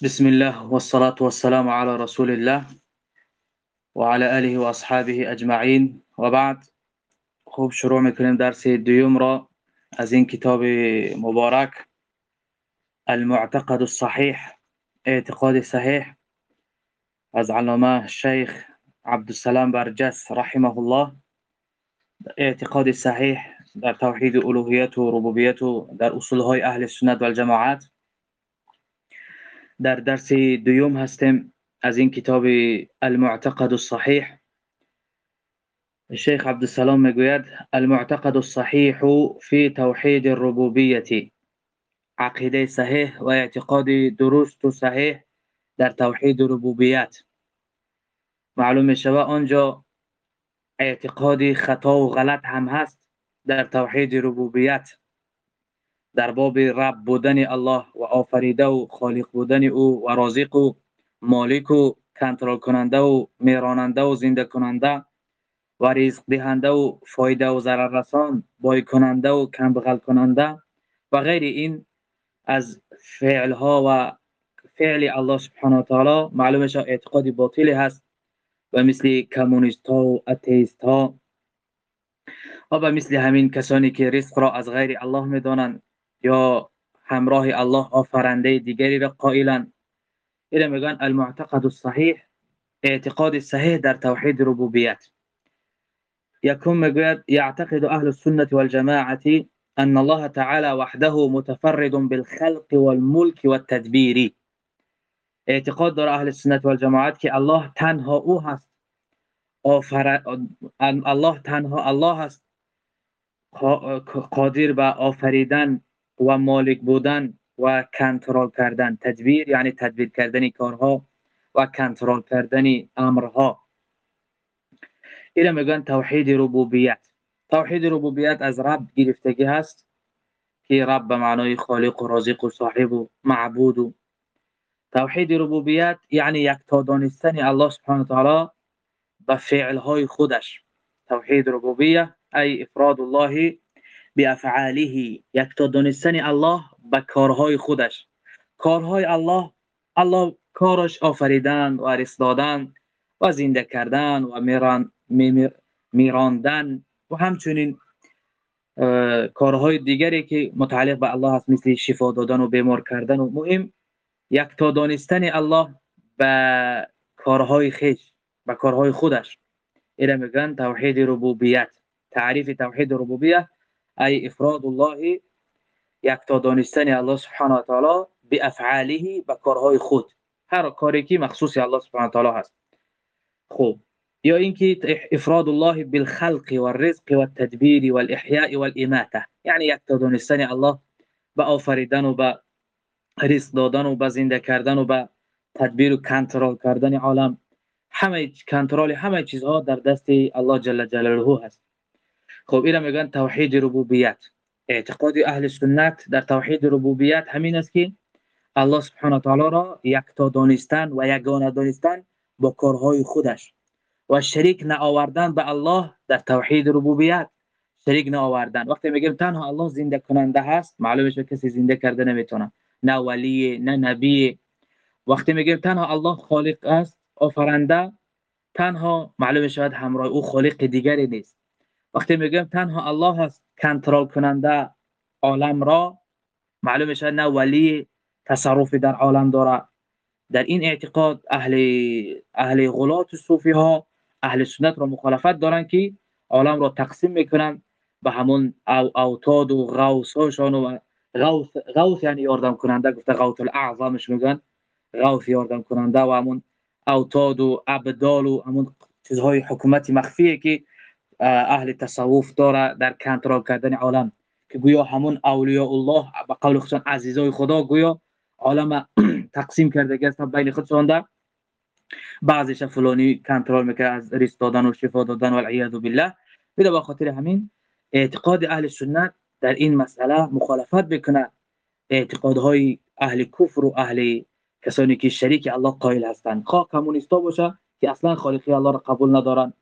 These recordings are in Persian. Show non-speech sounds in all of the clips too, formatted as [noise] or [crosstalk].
بسم الله والصلاة والسلام على رسول الله وعلى آله وأصحابه أجمعين وبعد خوب شروع میکنیم درس دوم را از این کتاب مبارک المعتقد الصحيح اعتقاد صحيح از علامه شیخ عبدالسلام برجس رحمه الله اعتقاد صحیح در توحید الوهیت و ربوبیت و در اصول های أهل سنت و الجماعت در درس دوم هستیم از این کتاب المعتقد الصحيح الشيخ عبد السلام میگوید المعتقد الصحيح في توحید الربوبیه عقیده صحیح و اعتقاد درست و صحیح در توحید ربوبیت. معلوم می شود آنجا اعتقاد خطا و غلط هم هست در توحید ربوبیت. در باب رب بودن الله و آفریده و خالق بودن او و رازق و مالک و کنترل کننده و میراننده و زنده کننده و رزق دهنده و فایده و ضرر رسان بای کننده و کم بغل کننده و غیر این از فعل ها و فعل الله سبحانه و تعالی معلومه اعتقاد باطلی هست و مثل کمونیست ها و اتیست ها و مثل همین کسانی که رزق را از غیر الله می‌دانند. یا همراه الله آفرنده دیگری را قائلن اینا میگن المعتقد الصحيح اعتقاد صحیح در توحید ربوبیت. یکم میگوید یعتقد أهل السنة والجماعة ان الله تعالى وحده متفرد بالخلق والملك والتدبير اعتقاد داره أهل سنت و الجماعت که الله تنها أو هست. آفر... الله تنها الله هست. قادر به آفریدن و مالک بودن و کنترل کردن. تدبیر یعنی تدبیر کردن کارها و کنترل کردن امرها. اینا میگن توحید ربوبیت. توحید ربوبیت از رب گرفتگی هست که رب به معنای خالق و رازق و صاحب و معبود و توحید ربوبیت یعنی یکتا دانستن الله سبحانه و تعالی به فعل های خودش. توحید ربوبیه ای افراد الله بافعاله. یکتا دانستن الله به کارهای خودش. کارهای الله الله کارش آفریدن و رزق دادن و زنده کردن و میران میراندن و همچنین کارهای دیگری که متعلق به الله هست مثل شفا دادن و بیمار کردن و مهم یک تا دانستن الله به کارهای خیش به کارهای خودش. اینا میگن توحید ربوبیت تعریف توحید ربوبیت ای إفراد الله یک تا دانستن الله سبحانه و تعالی به خود. هر کاری که مخصوص الله سبحانه و تعالی هست. خوب یا اینکه افراد الله بالخلق والرزق والتدبير والاحياء والإماتة. یعنی یک تا دانستن الله به آفریدن و به رزق دادن و به زنده کردن و به تدبیر و کنترل کردن عالم. همه کنترل همه چیزها در دست الله جل جلاله هست. خب اینا میگن توحید ربوبیت. اعتقاد اهل سنت در توحید ربوبیت همین است که الله سبحانه و تعالی را یکتا دانستن و یگانه دانستن با کارهای خودش. و شریک نآوردن به الله در توحید ربوبیت. شریک نآوردن وقتی میگیم تنها الله زنده کننده هست معلومه کسی زنده کرده نمی‌تونه. نه ولی نه نبی. وقتی میگیم تنها الله خالق است آفرنده تنها معلوم شود همراه او خالق دیگری نیست. وقتی میگیم تنها الله هست کنترل کننده عالم را معلوم شود نه ولی تصرفی در عالم داره. در این اعتقاد اهل اهل غلات صوفی ها اهل سنت را مخالفت دارن که عالم را تقسیم می‌کنن به همون او اوتاد و غوث هاشون و غوث غوث یعنی یاردم کننده گفته غوث الاعظمش میگن. غوث یاردم کننده و همون اوتاد و ابدال و همون چیزهای حکومت مخفیه که اهل تصوف داره در کنترل کردن عالم که گویا همون اولیاء الله به قول خودشان عزیزای خدا گویا عالم [clears throat] تقسیم کرده گست بین خودشان ده بعضیش فلانی کنترل می‌کنه از ریس دادن و شفا دادن و العیاذ بالله. بده با خاطر همین اعتقاد اهل سنت در این مسئله مخالفت بکنه. اعتقادهای اهل کفر و اهل کسانی که شریک الله قائل هستند خواه کمونیستا باشه که اصلا خالقی الله را قبول ندارن.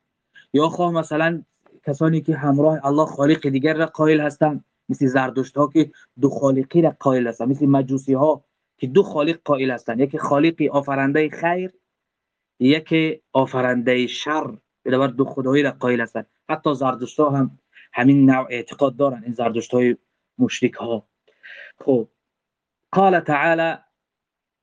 یا خواه مثلا کسانی که همراه الله خالق دیگر را قائل هستند مثل زردشت ها که دو خالقی را قائل هستند مثل مجوسی ها که دو خالق قائل هستند یکی خالقی آفرنده خیر یکی آفرنده شر بنابر دو خدایی را قائل هستند. حتی زردشت ها هم همین نوع اعتقاد دارن این زردشت های مشرک ها خب قال تعالی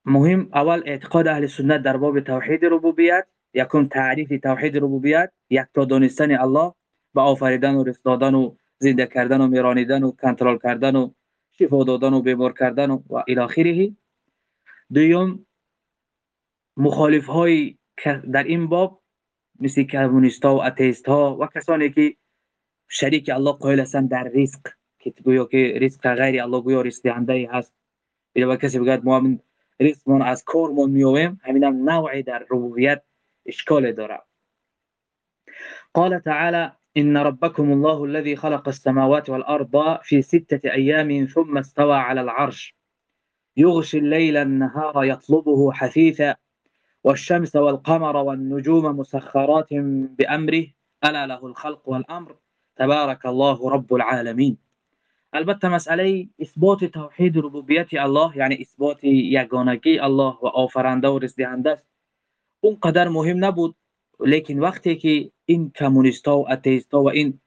مهم اول اعتقاد اهل سنت در باب توحید ربوبیت یکم تعریف توحید ربوبیت یک تا دانستن الله. با آفریدن و رزق دادن و زنده کردن و میرانیدن و کنترل کردن و شفا دادن و بیمار کردن و, و الی آخره. دوم مخالف های در این باب مثل کمونیست ها و اتیست ها و کسانی که شریک الله قائل هستند در رزق که گویا که رزق غیر الله گویا رزق دهنده هست بلا کسی بگه ما من رزقمون از کارمون میویم همین هم نوعی در ربوبیت اشکال داره. قال تعالى إن ربكم الله الذي خلق السماوات والأرض في ستة أيام ثم استوى على العرش. يغشي الليل النهار يطلبه حثيثا والشمس والقمر والنجوم مسخرات بأمره. ألا له الخلق والأمر. تبارك الله رب العالمين. البتة مسئله إثبات توحید ربوبیت الله یعنی إثبات یگانگی الله و آفرنده و رزدهنده است اونقدر مهم نبود. لیکن وقتی که این کمونیست ها و اتیست ها و این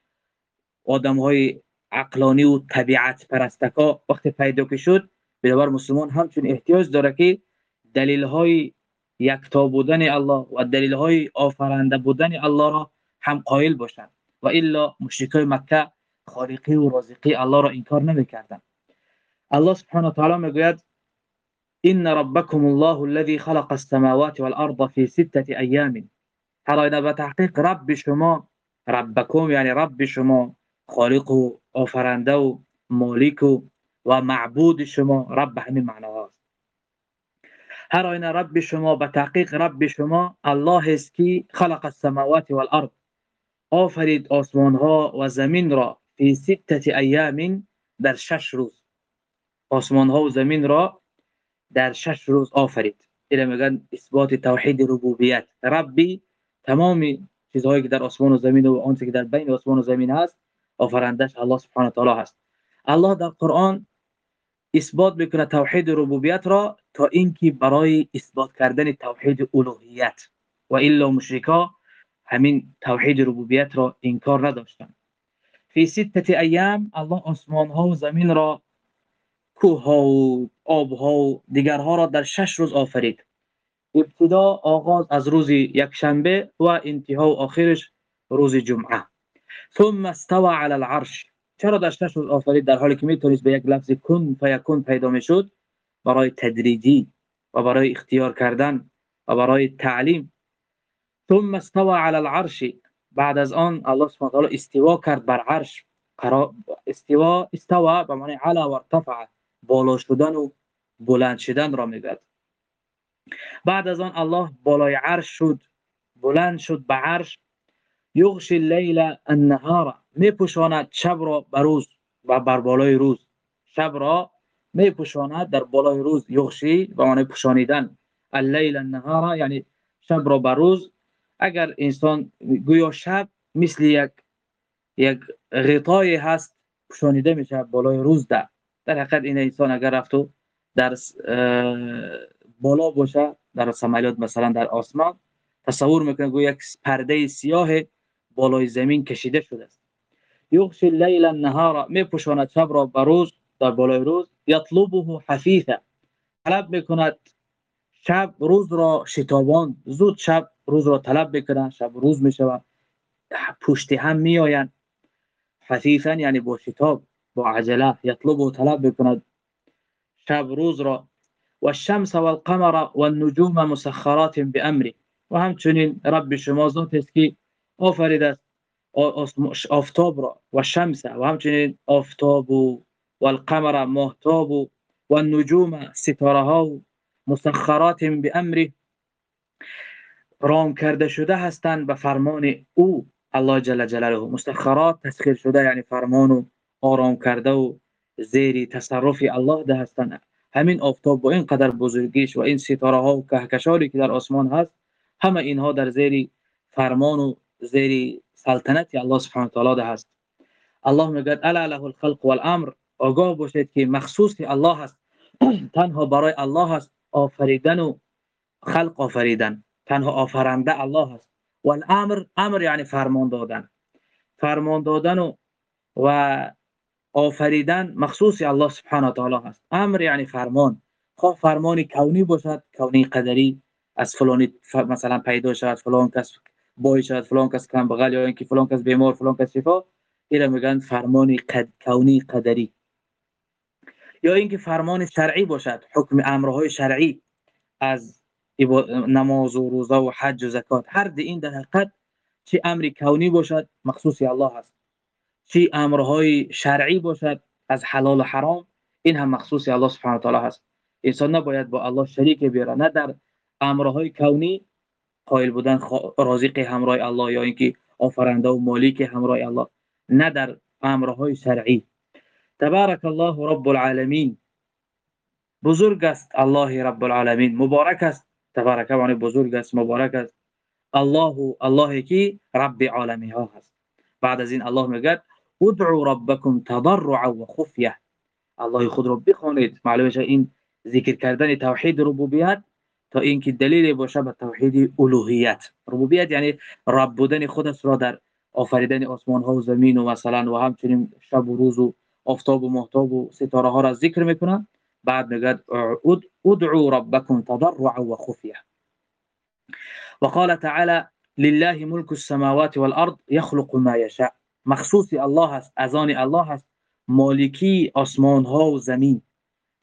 آدم های عقلانی و طبیعت پرستکا وقتی پیدا که شد بنابر مسلمان همچون احتیاج داره که دلیل های یکتا بودن الله و دلیل های آفرنده بودن الله را هم قائل باشند. و الا مشرکای مکه خالقی و رازقی الله را انکار نمی‌کردن الله سبحانه و تعالی می‌گوید ان ربكم الله الذي خلق السماوات والارض في سته ايام حالا به تحقیق رب شما ربکم یعنی رب شما خالق و آفرنده و مالک و, و معبود شما رب همین معنا هست هر آینه رب شما به تحقیق رب شما الله است که خلق السماوات والارض. آفرید آسمان ها و زمین را فی ستت ایام در شش روز. آسمان ها و زمین را در شش روز آفرید. اینه میگن اثبات توحید ربوبیت. ربی تمام چیزهایی که در آسمان و زمین و آنچه که در بین آسمان و زمین هست آفرندش الله سبحانه و تعالی هست. الله در قرآن اثبات می‌کنه توحید ربوبیت را تا اینکه برای اثبات کردن توحید الوهیت. و الا مشرکا همین توحید ربوبیت را انکار نداشتند. فی ستت ایام الله آسمان ها و زمین را کوه ها و آب ها و دیگرها را در شش روز آفرید. ابتدا آغاز از روز یکشنبه و انتها و آخرش روز جمعه. ثم استوى على العرش. چرا شش روز آفرید؟ در حالی که می‌تونست به یک لفظ کن فیکون پیدا می‌شد برای تدریجی و برای اختیار کردن و برای تعلیم. ثم استوى على العرش. بعد از آن الله سبحانه و تعالی استوا کرد بر عرش. استوا استوا به معنی علا و ارتفع بالا شدن و بلند شدن را میگه بعد از آن الله بالای عرش شد بلند شد به عرش یغش اللیل النهار میپوشاند شب را به روز و بر بالای روز. شب را میپوشاند در بالای روز یغشی به معنی پوشانیدن. اللیل النهار یعنی شب را به روز. اگر انسان گویا شب مثل یک یک غطای هست پوشانیده میشه بالای روز ده. در حقیقت این انسان اگر رفتو در بالا باشه در سمالیات مثلا در آسمان تصور می‌کنه گویا یک پرده سیاه بالای زمین کشیده شده است. یغشی اللیل النهار میپوشاند شب را به روز در بالای روز یطلبه حفیثا طلب می‌کند شب روز را شتابان زود شب روز را طلب می‌کنند شب روز می‌شود پشت هم میآیند. حفیثا یعنی با شتاب با عجله یطلبه طلب می‌کند. شب روز را والشمس والقمر والنجوم مسخرات بأمره و همچنین رب شما ذات است که آفرید است. آفتاب والقمر ماهتاب و والنجوم ستاره مسخرات بأمره رام کرده شده هستند به فرمان أو الله جل جلاله. مسخرات تسخیر شده یعنی فرمان و آرام کرده و زیر تصرف الله ده هستند. همین آفتاب با این قدر بزرگیش و این ستاره ها و کهکشانی که در آسمان هست همه اینها در زیر فرمان و زیر سلطنت الله سبحانه و تعالی هست. الله میگه الا له الخلق والامر. آگاه باشید که مخصوص الله هست. [clears throat] تنها برای الله است آفریدن و خلق آفریدن. تنها آفرنده الله است و الامر امر یعنی فرمان دادن. فرمان دادن و و آفریدن مخصوص الله سبحانه و تعالی است امر یعنی فرمان. خواه فرمان کونی باشد کونی قدری از فلانی مثلا پیدا شود فلان کس بای شود فلان کس کم بغل یا اینکه فلان کس بیمار فلان کس شفا اینا میگن فرمان قد... کونی قدری. یا اینکه فرمان شرعی باشد حکم امرهای شرعی از نماز و روزه و حج و زکات. هر این در حقیقت چه امر کونی باشد مخصوص الله است چه امرهای شرعی باشد از حلال و حرام این هم مخصوص الله سبحانه و تعالی است انسان نباید با الله شریک بیاره نه در امرهای کونی قائل بودن رازق همراه الله یا اینکه آفرنده و مالک همراه الله نه در امرهای شرعی. تبارک الله رب العالمین. بزرگ است الله رب العالمین. مبارک است. تبارک و بزرگ است مبارک است. الله الله کی؟ رب عالمی ها هست. بعد از این الله میگه ادعوا ربکم تضرعا و خفیه الله خود رو بخوانید معلومه این ذکر کردن توحید ربوبیت تا اینکه دلیل باشه به توحید الوهیت. ربوبیت یعنی رب بودن خود را در آفریدن آسمان ها و زمین و مثلا و همچنین شب و روز و آفتاب و ماهتاب و ستاره ها را ذکر میکنه بعد میگه ادعوا ربکم تضرعا و خفیه. وقال تعالى لله ملك السماوات والارض يخلق ما يشاء مخصوص الله است از الله است مالکی آسمان ها و زمین.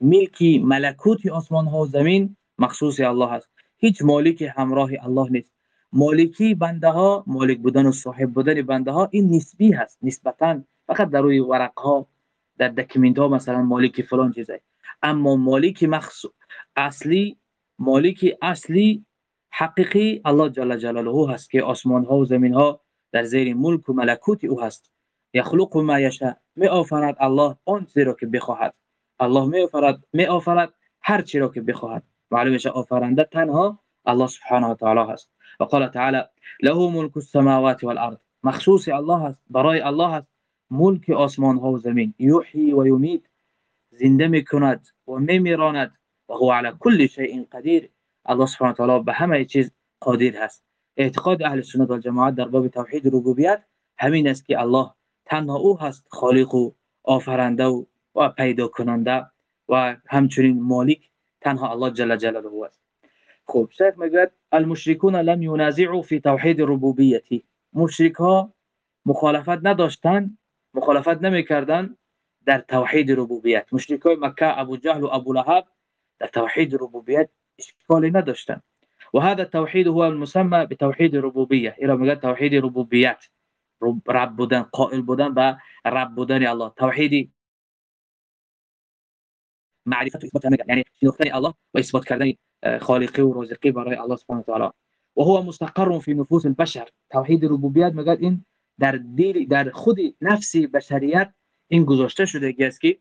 ملکی ملکوت آسمان ها و زمین مخصوص الله است هیچ مالک همراه الله نیست. مالکی بنده ها مالک بودن و صاحب بودن بنده ها این نسبی هست نسبتا فقط در روی ورق ها در دکمنت ها مثلا مالک فلان چیزه. اما مالک مخصوص اصلی مالک اصلی حقیقی الله جل جلاله هست که آسمان ها و زمین ها در زیر ملک و ملکوت أو هست. یخلق ما یشاء. می آفرد الله آن را که بخواهد. الله می آفرد می آفرد هر چی را که بخواهد. معلوم میشه آفرنده تنها الله سبحانه و تعالی هست. و قال تعالی له ملک السماوات والارض. مخصوص الله هست برای الله هست. ملک آسمان ها و زمین. یحیی و یمیت. زنده میکند و میمیراند و هو على كل شيء قدیر. الله سبحانه و تعالی به همه چیز قادر هست. اعتقاد اهل سنت و جماعت در باب توحید ربوبیت همین است که الله تنها او هست خالق و آفرنده و, پیدا کننده و همچنین مالک تنها الله جل جلاله است. خب شیخ میگه المشركون لم ينازعوا في توحید ربوبیتی. مشرک ها مخالفت نداشتن مخالفت نمی‌کردن در توحید ربوبیت. مشرک های مکه ابو جهل و ابو لهب در توحید ربوبیت اشکالی نداشتن. و هذا التوحید هو المسمى بتوحید ربوبیه اینا میگه توحید ربوبیت رب بودن قائل بودن و رب بودن الله. توحید معرفت و اثبات یعنی شناختن الله و اثبات کردن خالقی و الله سبحانه و تعالی و هو مستقر في نفوس البشر. توحید ربوبیت میگه این در دل در خود نفس بشریت این گذاشته شده است که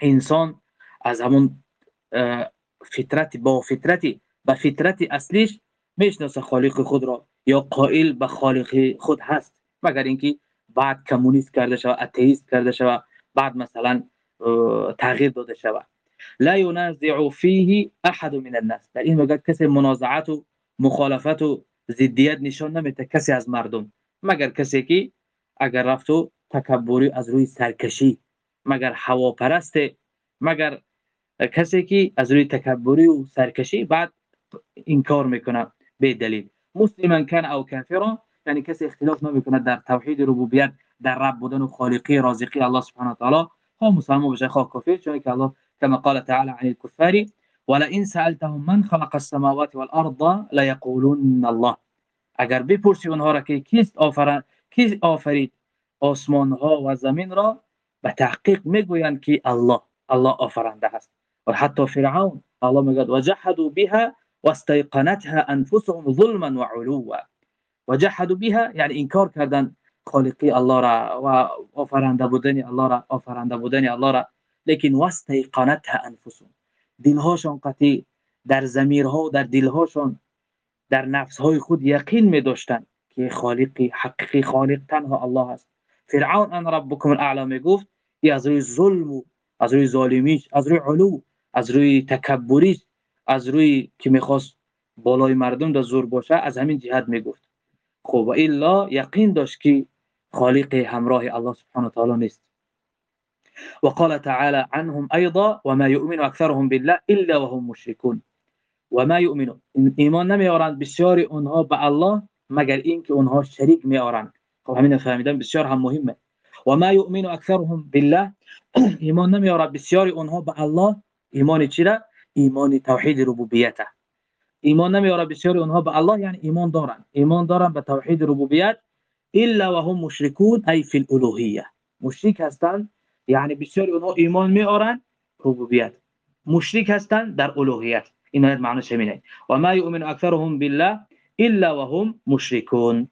انسان از همون فطرت با فطرتی با فطرت اصلیش می‌شناسه خالق خود را یا قائل به خالق خود هست. مگر اینکه بعد کمونیست کرده شود اتئیست کرده شود بعد مثلا تغییر داده شود. لا ينازع فيه احد من الناس. در این وقت کسی منازعت و مخالفت و ضدیت نشان نمیده کسی از مردم. مگر کسی که اگر رفت و تکبری از روی سرکشی مگر هواپرست مگر کسی که از روی تکبری و سرکشی بعد انکار میکنه به دلیل مسلما کان أو کافرا یعنی کسی اختلاف نمیکنه در توحید ربوبیت در رب بودن و خالقی رازقی الله سبحانه و تعالی. ها مسلمان بشه خواه کافر چون که الله كما قال تعالى عن الكفار ولئن سألتهم من خلق السماوات والأرض ليقولن الله. اگر بپرسی اونها را که کیست آفرین کی آفرید؟ آسمان ها و زمین را به تحقیق میگویند که الله الله آفرنده است. و حتی فرعون الله میگه وجحدوا بها واستيقنتها أنفسهم ظلما وعلوا. وجحدوا بها یعنی انکار کردن خالقی الله را و آفرنده بودن الله را آفرنده بودن الله را. لیکن واستيقنتها أنفسهم. دلهاشون قطعی در زمیرها و در دلهاشون در نفسهای خود یقین می داشتن که خالقی حقیقی خالق تنها الله است. فرعون ان ربکم الاعلى می گفت از روی ظلم و از روی ظالمیش از روی علو از روی تکبری از روی که می‌خواست بالای مردم در زور باشه از همین جهت می‌گفت. خب و الا یقین داشت که خالق همراه الله سبحانه و تعالی نیست. وقال تعالى عنهم أيضا وما يؤمن أكثرهم بالله إلا وهم مشركون وما يؤمن ایمان نمیارند بسیاری اونها به الله مگر اینکه اونها شریک میارند خب همین فهمیدن بسیار هم مهمه. و ما یؤمن اکثرهم بالله. [clears throat] ایمان نمیارند بسیاری اونها به الله. ایمان چی را؟ ایمان توحید ربوبیت ایمان نمیارند بسیاری اونها به الله یعنی ایمان دارند ایمان دارند به توحید ربوبیت إلا وهم مشركون ای فی الالوهیه مشرک هستند یعنی بسیاری اونها ایمان میارن ربوبیت. مشرک هستند در الوهیت. این آیت معنیش همینه. و ما یؤمن اکثرهم بالله إلا وهم مشركون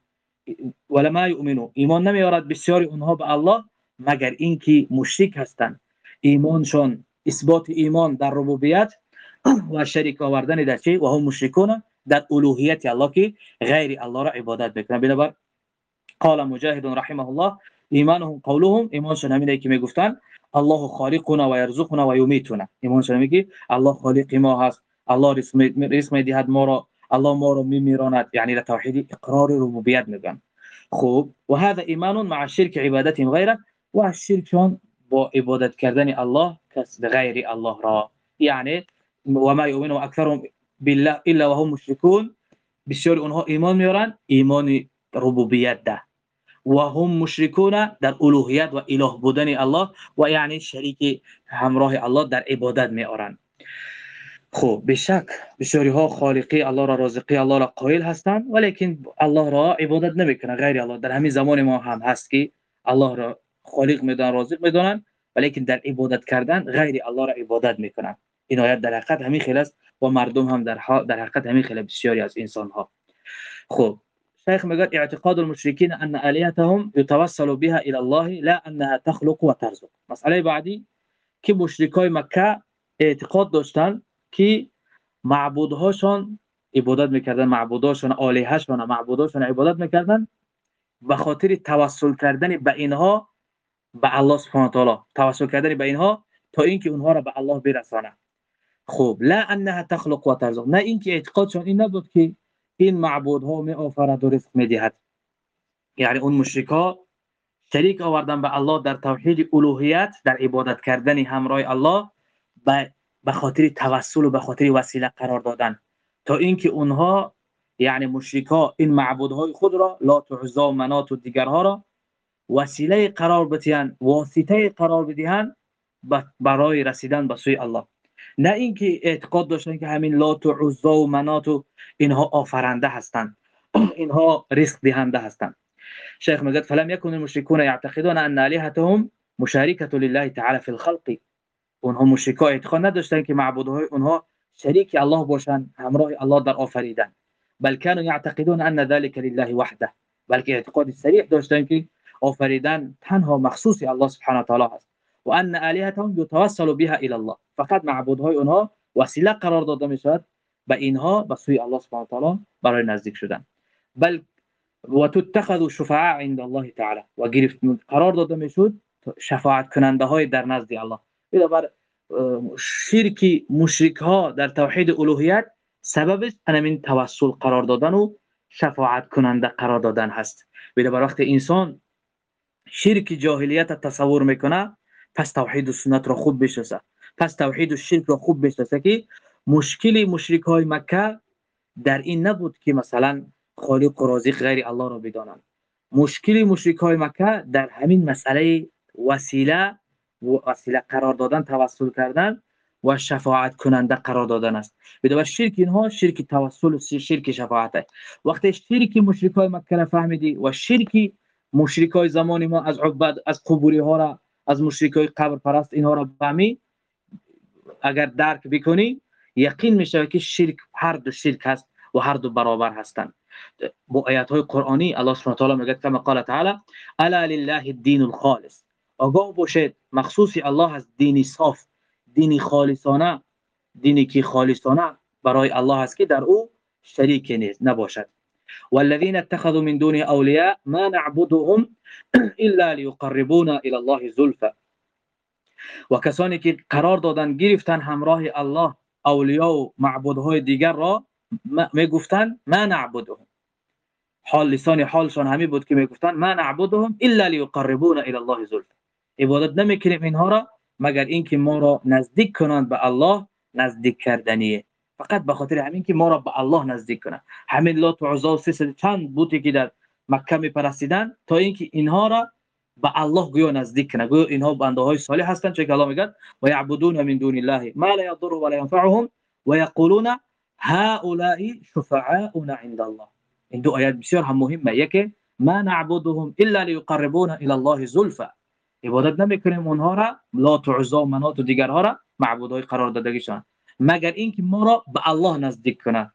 ولا ما یؤمنون ایمان نمیارد بسیاری اونها به الله مگر اینکه مشرک هستند ایمانشون اثبات ایمان در ربوبیت و شریک آوردن در چی؟ و هم مشرکون در الوهیت الله که غیر الله را عبادت بکنن. بنابر قال مجاهد رحمه الله ایمانهم قولهم ایمانشون همینه که می‌گفتن الله خالقنا و یرزقنا و یمیتنا. ایمانشون میگه الله خالق ما هست. الله رزق می‌دهد ما را. الله ما را میمیراند. یعنی در توحید اقرار ربوبیت میگن. خوب و هذا ایمان مع شرک عبادت غیره و الشركشون با عبادت کردن الله کس غیر الله را. یعنی و ما یؤمن اکثرهم بالله إلا وهم مشركون. بسیار اونها ایمان میارن ایمان ربوبیت ده. و هم مشرکون در الوهیت و إله بودن الله و یعنی شریک همراه الله در عبادت می آرند خب بشک بسیاری ها خالقی الله را رازقی الله را قائل هستند ولیکن الله را عبادت نمیکنه غیر الله. در همین زمان ما هم هست که الله را خالق میدان رازق میدونن ولیکن در عبادت کردن غیر الله را عبادت میکنن. این آیت در حقیقت همین خیلی است. و مردم هم در در حقیقت همین خیلی بسیاری از انسان ها خب شيخ میگه اعتقاد المشركين ان الهتهم يتوسل بها الى الله لا انها تخلق وترزق مسئله بعدی که مشرکای مکه اعتقاد داشتن که معبودهاشون عبادت می‌کردن معبودهاشون الههشون معبودهاشون عبادت می‌کردن به خاطر توسل کردن به اینها به الله سبحانه و تعالی. توسل کردن به اینها تا اینکه اونها را به الله برسانه. خوب لا انها تخلق و ترزق. نه اینکه اعتقادشون این نبود که این معبودها می آفرد و رزق می دهد. یعنی اون مشرکا شریک آوردن به الله در توحید الوهیت در عبادت کردن همراه الله به خاطر توسل و به خاطر وسیله قرار دادن. تا اینکه اونها یعنی مشرکا این معبودهای خود را لا تعزا و منات و دیگرها را وسیله قرار بدهند واسطه قرار بدهند برای رسیدن به سوی الله. نه اینکه اعتقاد داشتن که همین لات و عزا و منات و اینها آفرنده هستند. [clears throat] اینها رزق دهنده هستند. شیخ میگه فلم یکن المشركون يعتقدون ان الهتهم مشارکه لله تعالی فی الخلق. اونها مشرکا اعتقاد نداشتن که معبودهای اونها شریک الله باشند همراه الله در آفریدن. بل كانوا يعتقدون ان ذلك لله وحده. بلکه اعتقاد صریح داشتن که آفریدن تنها مخصوص الله سبحانه و تعالی است و ان آلهتهم يتوسل بها إلى الله. فقط معبودهای اونها وسیله قرار داده میشد به اینها به سوی الله سبحانه و تعالی برای نزدیک شدن. بل و تتخذ شفعاء عند الله تعالی. و گرفت قرار داده میشد شفاعت کننده های در نزد الله. بنابر شرک مشرک ها در توحید الوهیت سببش همین توسل قرار دادن و شفاعت کننده قرار دادن هست. بنابر وقت انسان شرک جاهلیت تصور میکنه پس توحید و سنت را خوب بشناسه. پس توحید و شرک را خوب بشناسه که مشکل مشرک های مکه در این نبود که مثلا خالق و رازق غیر الله را بدانند. مشکل مشرک های مکه در همین مسئله وسیله و وسیله قرار دادن توسل کردن و شفاعت کننده قرار دادن است. بدون شرک اینها شرک توسل و شرک شفاعت است وقتی شرک مشرک های مکه را فهمیدی و شرک مشرک های زمان ما از عباد از قبوری ها را از مشرک های قبر پرست اینها را فهمی اگر درک بکنی یقین میشه که شرک هر دو شرک هست و هر دو برابر هستند. با آیات های قرآنی الله سبحانه و تعالی میگه کما قال تعالی الا لله الدین الخالص. آگاه باشید مخصوص الله از دینی صاف دینی خالصانه دینی که خالصانه برای الله است که در او شریک نیست نباشد. والذین اتخذوا من دون اولیاء [clears throat] ما نعبدهم إلا ليقربونا إلى الله زلفا و کسانی قرار دادن گرفتن همراه الله اولیا و معبودهای دیگر را میگفتن ما نعبدهم. حال لسان حالشان همی بود که میگفتن ما نعبدهم إلا لیقربونا إلى الله زلفا عبادت نمیکنیم اینها را مگر اینکه ما را نزدیک کنند به الله نزدیک کردنیه. فقط به خاطر همین که ما را به الله نزدیک کنند. همین لات و عزا و چند بوتی که در مکه میپرستیدن تا اینکه اینها را به الله گویا نزدیک کنه گویا اینها بنده های صالح هستند چون که الله و یعبدون من دون الله ما لا یضر ولا ينفعهم و یقولون هؤلاء شفعاؤنا عند الله. این دو آیات بسیار هم مهمه. یکی ما نعبدهم الا ليقربونا الى الله زلفا. عبادت نمی‌کنیم اونها را لات و عزا و منات و دیگرها را معبودای قرار دادگیشان. مگر اینکه ما را به الله نزدیک کنه.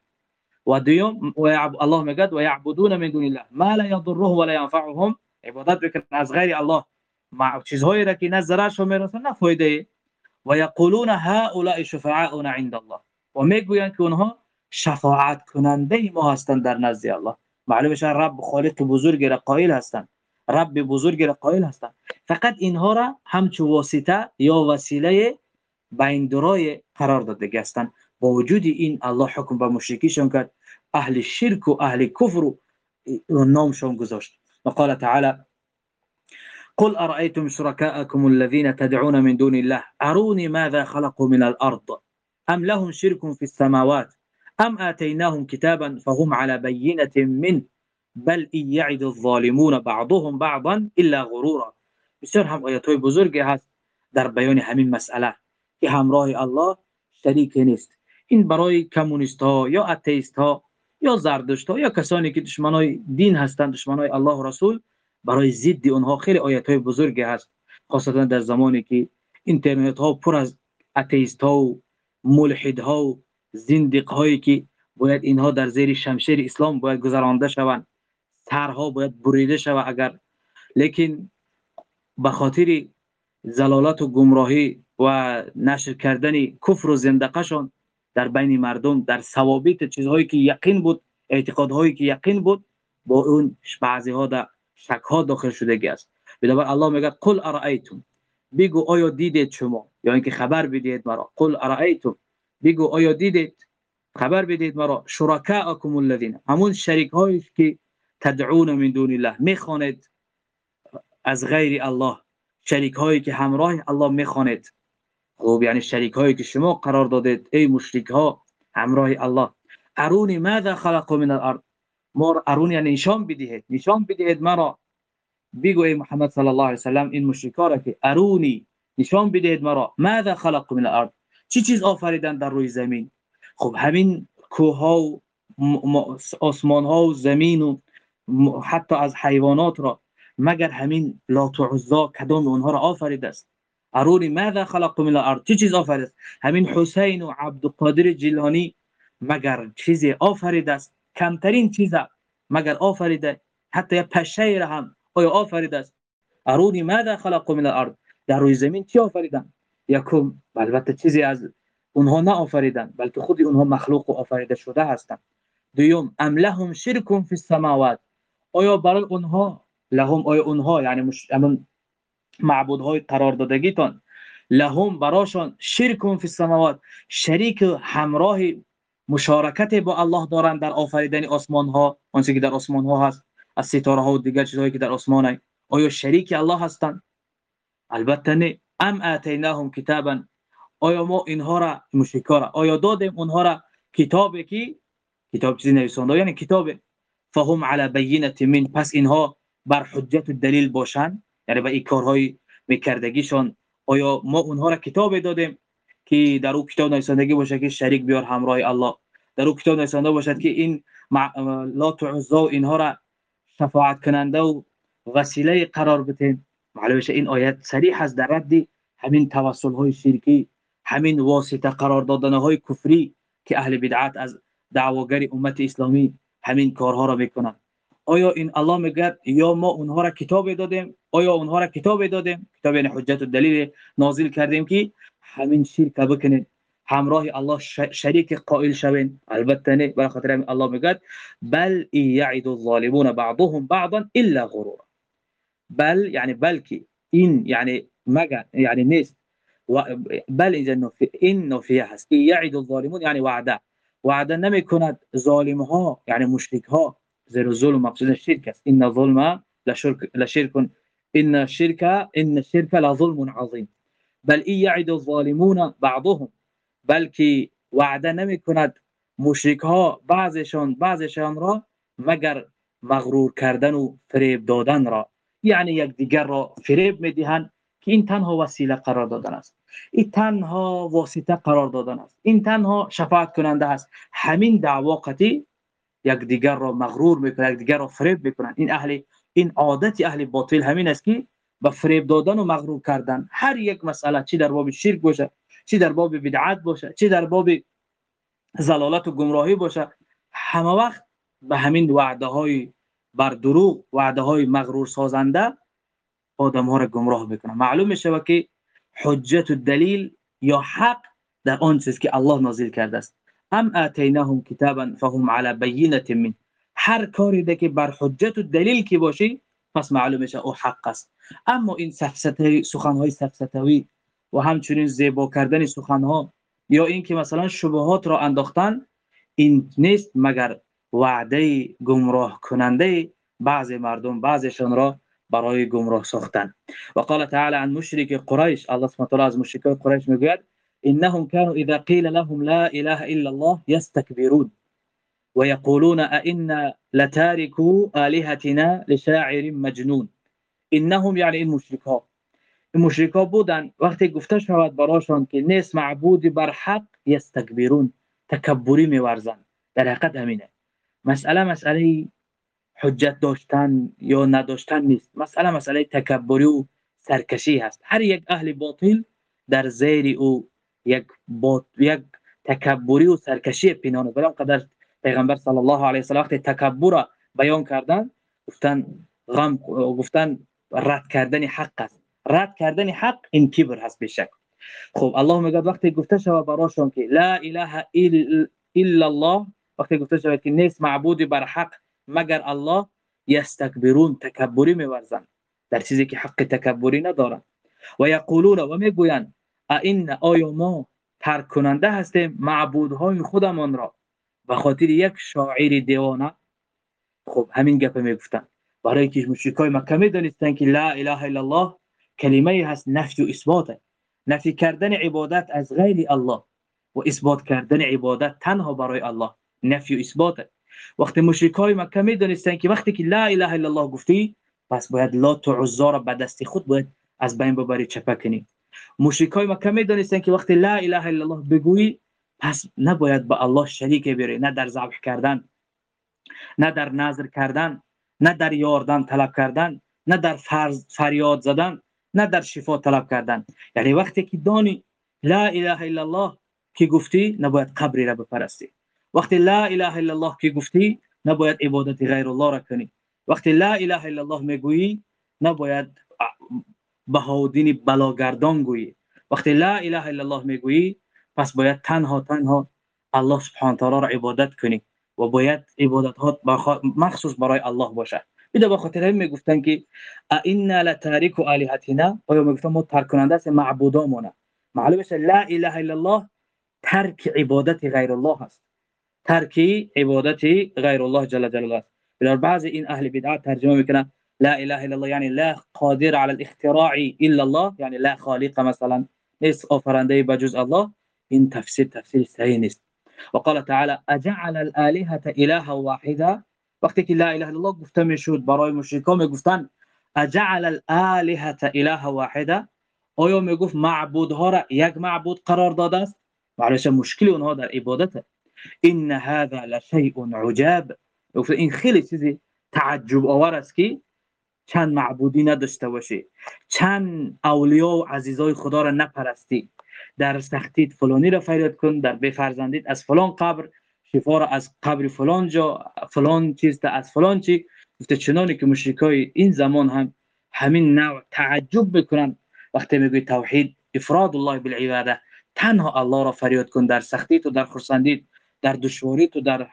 و دیوم و الله میگه و یعبدون من دون الله ما لا يضرهم ولا ينفعهم عبادت بکنن از غیر الله. مع چیزهایی را که نه ضررش میرسه نه فایده و یقولون هؤلاء شفعاؤنا عند الله. و میگویند که اونها شفاعت کننده ما هستند در نزد الله. معلومه شد رب خالق بزرگ را قائل هستند. رب بزرگ را قائل هستند. فقط اینها را همچو واسطه یا وسیله بین درای قرار داده هستند با وجود این الله حکم به مشرکیشون کرد. أهل شرک و أهل کفر و نامشون گذاشت. وقال تعالى قل أرأيتم شركاءكم الذين تدعون من دون الله. أروني ماذا خلقوا من الأرض؟ أم لهم شرك في السماوات؟ أم آتيناهم كتابا فهم على بينة منه؟ بل إن يعد الظالمون بعضهم بعضا إلا غرورا. بسیار هم آیت های بزرگی هست در بیان همین مسئله. که همراه الله شریک نیست. این برای کمونیست ها یا اتیست ها یا زردشت ها یا کسانی که دشمن های دین هستند دشمن های الله و رسول برای ضد اونها خیلی آیت های بزرگی هست. خاصتا در زمانی که اینترنت ها پر از اتیست ها و ملحد ها و زندیق هایی که باید اینها در زیر شمشیر اسلام باید گذرانده شوند. سرها باید بریده شود اگر. لیکن به خاطر زلالت و گمراهی و نشر کردن کفر و زندقشان در بین مردم در ثوابت چیزهایی که یقین بود اعتقادهایی که یقین بود با اون بعضی ها در شک ها داخل شده است. بنابر الله میگه قل ارایتم بگو آیا دیدید شما؟ یا اینکه خبر بدید مرا. قل ارایتم بگو آیا دیدید؟ خبر بدید مرا. شرکاءکم الذين همون شریک هایی که تدعون من دون الله می‌خوانید از غیر الله. شریک هایی که همراه الله می‌خوانید. خب یعنی شریک هایی که شما قرار دادید ای مشرک ها همراه الله. ارونی ماذا خلق من الارض؟ مر ارون یعنی نشان بدهید. نشان بدهید مرا. بگو ای محمد صلی الله علیه و سلم این مشرکا را که ارونی نشان بدهید مرا. ماذا خلق من الارض؟ چی چیز آفریدن در روی زمین؟ خب همین کوه ها و آسمان ها و زمین و حتی از حیوانات را. مگر همین لات و عزا کدام اونها را آفریده است؟ ارونی ماذا خلق من الارض چی چیز آفرید همین حسین و عبدالقادر جیلانی مگر چیزی آفرید است کمترین چیز مگر آفریده حتی پشه را هم آیا آفرید است ارونی ماذا خلق من الارض در روی زمین چی آفریدن یکم البته چیزی از اونها نه آفریدن بلکه خود اونها مخلوق و آفریده شده هستند دوم ام لهم شرک فی السماوات آیا برای اونها لهم آیا اونها یعنی مش... معبودهای قرار دادگیتان لهم براشان شرک فی السماوات. شریک همراه مشارکت با الله دارند در آفریدن آسمان ها آنچه که در آسمان ها هست از ستاره ها و دیگر چیزهایی که در آسمان هست آیا شریک الله هستند؟ البته نه. ام اتیناهم کتابا. آیا ما اینها را مشرکا را آیا دادیم اونها را کتابی که کتاب چیزی نویسنده یعنی کتاب. فهم علی بینه من. پس اینها بر حجت و دلیل باشند؟ یعنی به این کارهای میکردگیشان آیا ما اونها را کتاب دادیم که در او کتاب نویسندگی باشه که شریک بیار همراه الله؟ در او کتاب نویسنده باشد که این لات و عزا و اینها را شفاعت کننده و وسیله قرار بتیم معلومه این آیت صریح است در رد همین توسل های شرکی همین واسطه قرار دادن های کفری که اهل بدعت از دعواگر امت اسلامی همین کارها را می‌کنند. آیا این الله میگه یا ما اونها را کتاب دادیم؟ آیا اونها را کتاب دادیم؟ کتاب یعنی حجت و دلیل نازل کردیم که همین شرک بکنید. همراه الله شریک قائل شوین. البته نه برای خاطر الله میگه بل یعد الظالمون بعضهم بعضا الا غرورا. بل یعنی بلکی این یعنی مگر یعنی نیست. بل اینجا این نفیه هست یعد الظالمون یعنی وعده. وعده نمی کند ظالم ها یعنی مشرک ها زیر ظلم مقصود شرک است این ظلم لشرک لشرک إن الشرك إن الشرك لظلم عظیم بل این یعد الظالمون بعضهم. بلکه وعده نمی کند مشرک ها بعضشان بعضشان را مگر مغرور کردن و فریب دادن را. یعنی یک دیگر را فریب میدهند که این تنها وسیله قرار دادن است. این تنها واسطه قرار دادن است. این تنها شفاعت کننده است. همین دعوا قطعی یک دیگر را مغرور می‌کنه یک دیگر را فریب می‌کنن. این اهل این عادت اهل باطل همین است که به فریب دادن و مغرور کردن. هر یک مسئله چی در باب شرک باشه چی در باب بدعت باشه چی در باب زلالت و گمراهی باشه همه وقت به همین وعده های بر دروغ وعده های مغرور سازنده آدم ها را گمراه می‌کنه معلوم میشه که حجت و دلیل یا حق در آن چیز که الله نازل کرده است. أم اتیناهم کتابا فهم على بینه من هر کاری ده که بر حجت و دلیل کی باشی؟ پس معلوم میشه أو حق است. اما این سفسطه سخن های سفسطوی و همچنین زیبا کردن سخن ها یا اینکه مثلا شبهات را انداختن این نیست مگر وعده گمراه کننده بعض مردم بعضشان را برای گمراه ساختن. و قال تعالی عن مشرک قریش الله سبحانه و تعالی از مشرکان قریش میگوید إنهم كانوا إذا قيل لهم لا إله إلا الله يستكبرون ويقولون ائنا لتاركوا آلهتنا لشاعر مجنون. إنهم يعني المشركات مشرکا بودن. وقتی گفته شود براشان که نیست معبود بر حق یستکبرون. تکبری میورزن. در حقیقت همینه. مسئله مسئله حجت داشتن یا نداشتن نیست. مسئله مسئله تکبری و سرکشی هست. هر یک أهل باطل در زیر أو یک باط... یک تکبری و سرکشی پنهان است قدر پیغمبر صلی الله علیه و سلم وقتی تکبر بیان کردن گفتن غم گفتن رد کردن حق است. رد کردن حق این کبر هست بشک خب الله میگه وقتی گفته شود براشون که لا اله الا الله وقتی گفته شود که نیست معبود بر حق مگر الله یستکبرون تکبری میورزن. در چیزی که حق تکبری ندارن. و یقولون و می‌گویند این آیا ما ترک کننده هستیم معبودهای خودمان را؟ به خاطر یک شاعر دیوانه. خب همین گپ می‌گفتن برای که مشرکای مکه می‌دونستن که لا اله الا الله کلمه هست نفی و اثبات. نفی کردن عبادت از غیر الله و اثبات کردن عبادت تنها برای الله. نفی و اثبات. وقتی مشرکای مکه می‌دونستن که وقتی که لا اله الا الله گفتی پس باید لا و عزا را به دست خود باید از بین ببری چپه کنی. مشرکای مکه می‌دونستن که وقتی لا اله الا الله بگویی پس نباید به الله شریک بری نه در ذبح کردن نه در نظر کردن نه در یاردن طلب کردن نه در فرض فریاد زدن نه در شفا طلب کردن. یعنی وقتی که دانی لا اله الا الله که گفتی نباید قبری را بپرستی. وقتی لا اله الا الله که گفتی نباید عبادت غیر الله را کنی. وقتی لا اله الا الله می‌گویی نباید بهادین بلاگردان گویی. وقتی لا اله الا الله می‌گویی پس باید تنها تنها الله سبحانه تعالی را عبادت کنی و باید عبادت ها مخصوص برای الله باشه. اینا به خاطر همین می‌گفتن که ان لتاریک الهتنا آیا می‌گفتن ما ترک کننده است معبودامون معلومه است لا اله الا الله ترک عبادت غیر الله است ترک عبادت غیر الله جل جلاله است. در بعض این اهل بدعت ترجمه می‌کنن لا إله إلا الله یعنی لا قادر على الاختراع إلا الله یعنی لا خالق مثلا. نیست آفرنده بجز الله. این تفسیر تفسیر صحیح نیست وقال تعالى أجعل الآلهة اله واحدة. وقتی که لا إله إلا الله گفته میشد برای مشرکان میگفتن أجعل الآلهة اله واحدة. آیا میگفت معبودها را یک معبود قرار داده است. معلومه مشکل اونها در عبادت إن هذا لشیء عجاب. این خیلی چیزی تعجب آور است که چند معبودی نداشته باشی. چند اولیاء و عزیزای خدا را نپرستی. در سختیت فلانی را فریاد کن در بفرزندیت از فلان قبر شفا را از قبر فلان جا فلان چیز تا از فلان چی؟ گفته چنانی که مشرکای این زمان هم همین نوع تعجب بکنن وقتی میگوی توحید افراد الله بالعباده تنها الله را فریاد کن. در سختی تو در خرسندی در دشواری تو در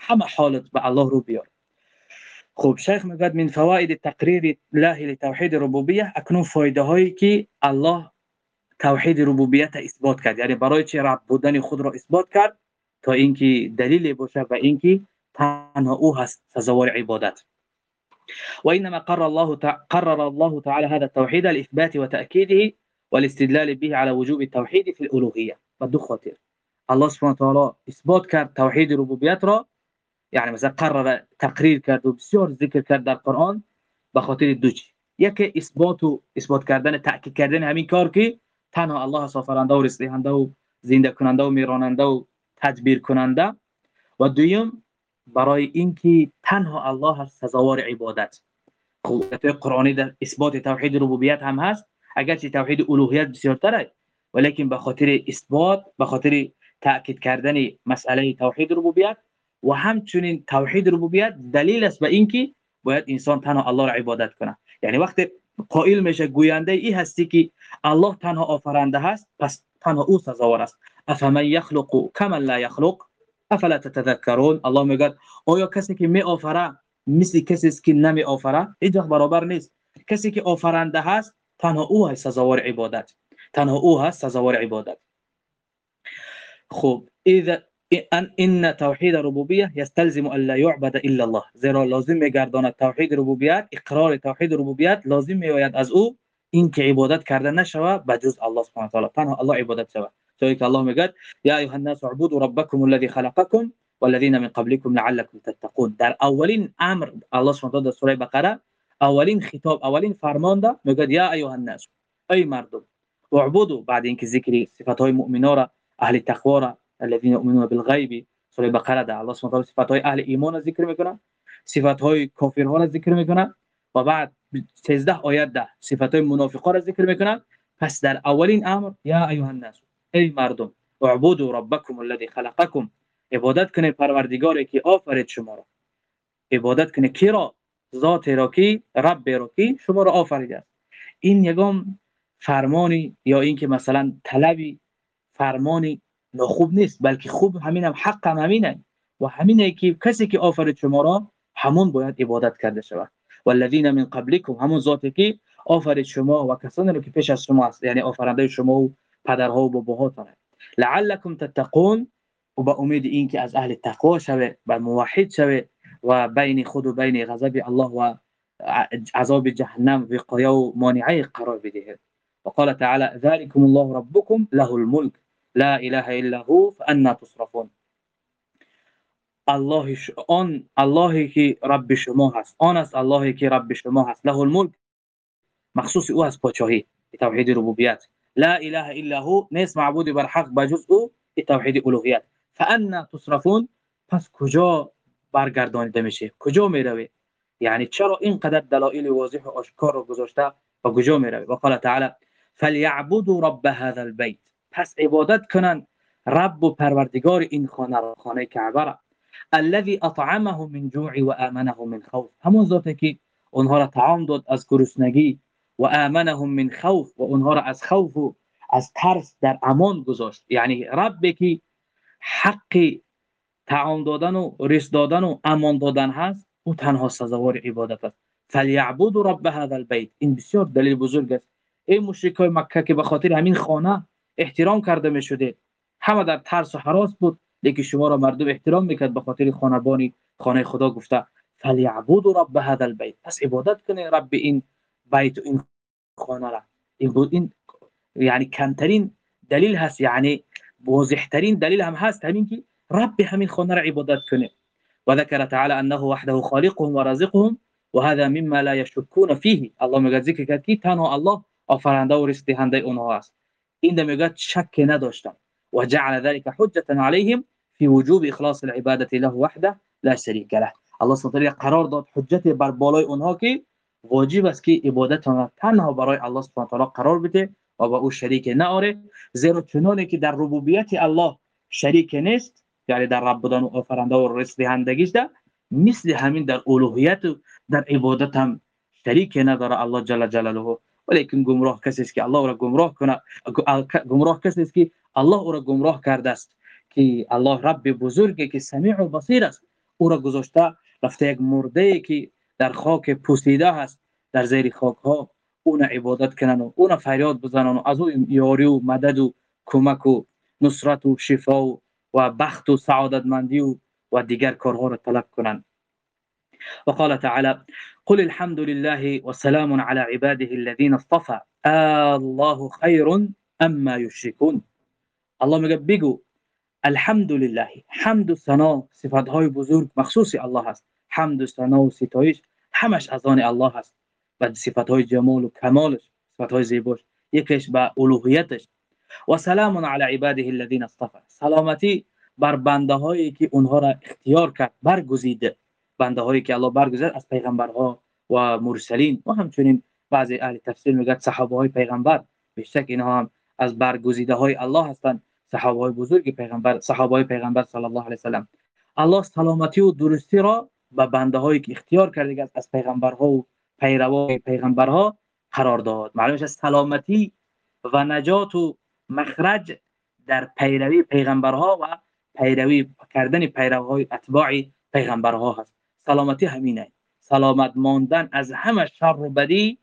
همه حالت به الله رو بیار. خب شیخ میگه من فواید تقریر الله لتوحید ربوبیه اکنون فایده هایی که الله توحید ربوبیت اثبات کرد. یعنی برای چه رب بودن خود را اثبات کرد؟ تا اینکه دلیل باشه و اینکه تنها أو هست سزاوار عبادت. وإنما قرر الله قرر الله تعالى هذا التوحيد الإثبات وتأكيده والاستدلال به على وجوب التوحيد في الألوهية بدو خاطر. الله سبحانه وتعالى إثبات کرد توحید ربوبیت را يعني مثلا قرر تقریر کرد و بسیار ذکر کرد در قرآن به خاطر دو چی. یکی اثبات و اثبات کردن تاکید کردن همین کار که تنها الله سافرنده و رسیدنده و زنده کننده و میراننده و تدبیر کننده. و دویم برای اینکه تنها الله هست سزاوار عبادت. خب قرآنی در اثبات توحید ربوبیت هم هست. اگرچه توحید الوهیت بسیارتره ولیکن به خاطر اثبات به خاطر تاکید کردن مسئله توحید ربوبیت و همچنین توحید ربوبیت دلیل است به اینکه باید انسان تنها الله را عبادت کنه. یعنی وقتی قائل میشه گوینده ای هستی که الله تنها آفرنده هست پس تنها او سزاوار است. افمن یخلق کما لا یخلق؟ افلا تتذکرون؟ الله میگه آیا کسی که می آفره مثل کسی است که نمی آفره هیچ برابر نیست. کسی که آفرنده هست تنها او هست سزاوار عبادت. تنها او هست سزاوار عبادت. خب اذا ان إن توحید ربوبیه یستلزم أن لا يعبد إلا الله. زیرا لازم میگرداند توحید ربوبیت إقرار توحید ربوبیت لازم میآید از أو این که عبادت کرده نشود بجز الله سبحانه و تعالی. تنها الله عبادت شود. چون که الله میگه یا ایها الناس اعبدوا ربکم الذي خلقكم والذين من قبلكم لعلكم تتقون. در اولین أمر الله سبحانه و تعالی در سوره بقره اولین خطاب اولین فرمان ده میگه یا ایها الناس ای مردم اعبدوا. بعد اینکه ذکر صفات های را أهل تقوا را الذين يؤمنون بالغیب سوره بقره ده الله سبحانه و صفات اهل ایمان را ذکر می‌کنه صفات های کافرها را ذکر می‌کنه و بعد 13 آیت ده صفات های منافقا را ذکر می‌کنه. پس در اولین امر یا ایها الناس ای مردم اعبدوا ربکم الذي خلقکم. عبادت کنید پروردگاری که آفرید شما را. عبادت کنید کی را؟ ذات را کی؟ رب را کی شما را آفریده این یگام فرمانی یا اینکه مثلا طلبی فرمانی نخوب نیست بلکه خوب همین هم حق هم همینه. و همینه که کسی که آفرید شما را همون باید عبادت کرده شود. والذین من قبلکم همون ذاتی که آفرید شما و کسانی رو که پیش از شما است یعنی آفرنده شما و پدرها و باباهاتان لعلکم تتقون و با امید اینکه از أهل تقوا شوه و موحد شوه و بین خود و بین غضب الله و عذاب جهنم وقایه و مانعه قرار بده وقال تعالى ذلكم الله ربكم له الملك لا إله إلا هو فأنا تصرفون. الله آن اللهی که رب شما هست. آن است اللهی که رب شما هست. له الملک مخصوص أو از پاچاهی توحید ربوبیت. لا إله إلا هو. نیست معبود بر حق بجز أو. توحید الوهیت. فأنا تصرفون. پس کجا برگردانیده میشه؟ کجا میروی؟ یعنی چرا اینقدر دلایل واضح و آشکار رو گذاشته؟ و کجا میروی؟ و قال تعالی فليعبدوا رب هذا البيت. پس عبادت کنن رب و پروردگار این خانه را خانه کعبه را. الذي اطعمهم من جوع و امنهم من خوف. همون ذاتی که اونها را طعام داد از گرسنگی و امنهم من خوف و اونها را از خوف و از ترس در امان گذاشت. یعنی ربی که حق تعام دادن و رس دادن و امان دادن هست او تنها سزاوار عبادت است. فلیعبد رب هذا البيت این بسیار دلیل بزرگ است. ای مشرکای مکه که به خاطر همین خانه احترام کرده می شده همه در ترس و حراس بود. لیکن شما را مردم احترام می‌کرد به خاطر خانبانی خانه خدا گفته فلیعبد رب هذا البيت پس عبادت کنه رب این بیت و این خانه را. این بود این یعنی کمترین دلیل هست. یعنی واضح ترین دلیل هم هست همین که رب همین خانه را عبادت کنه. و ذکر تعالی انه وحده خالقهم و رازقهم و هذا مما لا يشكون فيه الله میگه ذکر کرد که تنها الله آفرنده و رزق دهنده اونها است. این میگه شک نداشتم و جعل ذلك حجة عليهم في وجوب إخلاص العبادة له وحده لا شريك له. الله سبحانه قرار داد حجت بر بالای اونها که واجب است که عبادت تنها برای الله سبحانه و تعالی قرار بده و با أو شریک نآره زیرا چنانه که در ربوبیت الله شریک نیست یعنی در رب بودن و آفرنده و رزق دهندگیش ده مثل همین در الوهیت در عبادت هم شریک نداره الله جل جلاله. ولیکن گمراه کسی است که الله را گمراه کنه. گمراه کسی است که الله او را گمراه کرده است. که الله رب بزرگی که سمیع و بصیر است. او را گذاشته رفته یک مرده که در خاک پوسیده هست. در زیر خاک ها اون عبادت کنن و اون فریاد بزنن و از او یاری و مدد و کمک و نصرت و شفا و, و بخت و سعادتمندی و و دیگر کارها را طلب کنند وقال تعالى قل الحمد لله وسلام على عباده الذين اصطفى. الله خير اما يشركون؟ الله میگه بگو. الحمد لله. حمد و صفات های بزرگ مخصوص الله است حمد و ثنا و ستایش همش از آن الله است و صفات های جمال و کمالش صفات های زیباش یکیش به الوهیتش. و سلام عباده الذين اصطفى. سلامتی بر بنده هایی که اونها را اختیار کرد برگزیده. بنده هایی که الله برگزید از پیغمبرها و مرسلین و همچنین بعضی اهل تفسیر میگه صحابه های پیغمبر بیشتر اینها هم از برگزیده های الله هستند. صحابه های بزرگ پیغمبر صحابه های پیغمبر صلی الله علیه و الله سلامتی و درستی را به بنده هایی که اختیار کرده از پیغمبرها و پیروان پیغمبرها قرار داد. معلومش سلامتی و نجات و مخرج در پیروی پیغمبرها و پیروی کردن پیروهای اتباع پیغمبرها هست. سلامتی همینه. سلامت ماندن از همه شر و بدی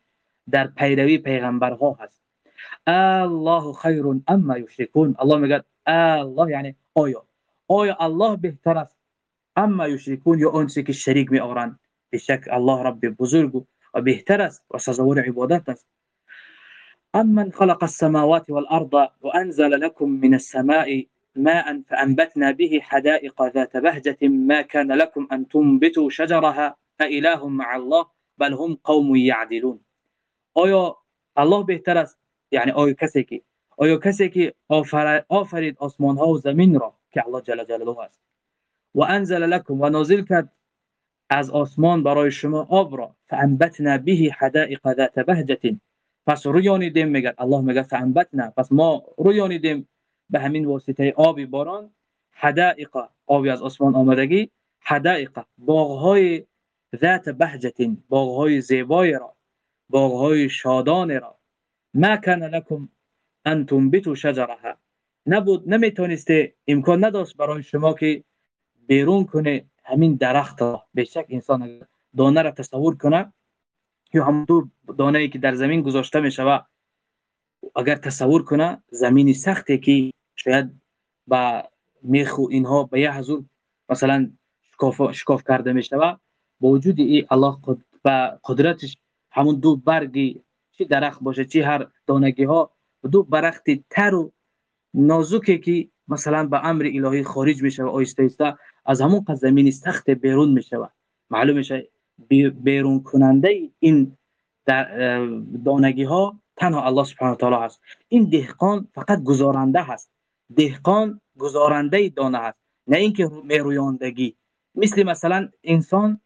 در پیروی پیغمبرها هست. الله خیر اما یشرکون. الله میگه الله یعنی آیا. آیا الله بهتر است اما یشرکون یا اون که شریک می آورند بشک الله رب بزرگ و بهتر است و سزاوار عبادت است. امن خلق السماوات والارض وانزل لكم من السماء ماء فأنبتنا به حدائق ذات بهجة ما كان لكم أن تنبتوا شجرها أإله مع الله بل هم قوم يعدلون. آیا الله بهتر است؟ یعنی آیا کسی که آیا کسی که آفرید آسمان ها و زمین را که الله جل جلاله است. و انزل لكم و نازل کرد از آسمان برای شما آب را. فانبتنا به حدائق ذات بهجه پس رویانیدیم میگه الله میگه فانبتنا پس ما رویانیدیم به همین واسطه آبی باران حدائق آبی از آسمان آمدگی حدائق باغهای ذات بهجتین باغهای زیبای را باغهای شادان را. ما کان لكم ان تنبتوا شجرها. نبود نمی‌تونسته امکان نداشت برای شما که بیرون کنه همین درخت را. بیشک انسان دانه را تصور کنه یا همون دانه ای که در زمین گذاشته می شود اگر تصور کنه زمینی سخته که شاید با میخ اینها به یه حضور مثلا شکاف, شکاف کرده میشه با وجود این الله قد با قدرتش همون دو برگی چی درخت باشه چی هر دانگی ها دو برخت تر و نازکی که مثلا به امر الهی خارج میشه و آیسته ایسته از همون قد زمین سخت بیرون میشه معلوم میشه بیرون کننده این دانگی ها تنها الله سبحانه و تعالی هست. این دهقان فقط گزارنده هست. دهقان گزارنده دانه است. نه اینکه مهرویاندگی. مثل مثلا انسان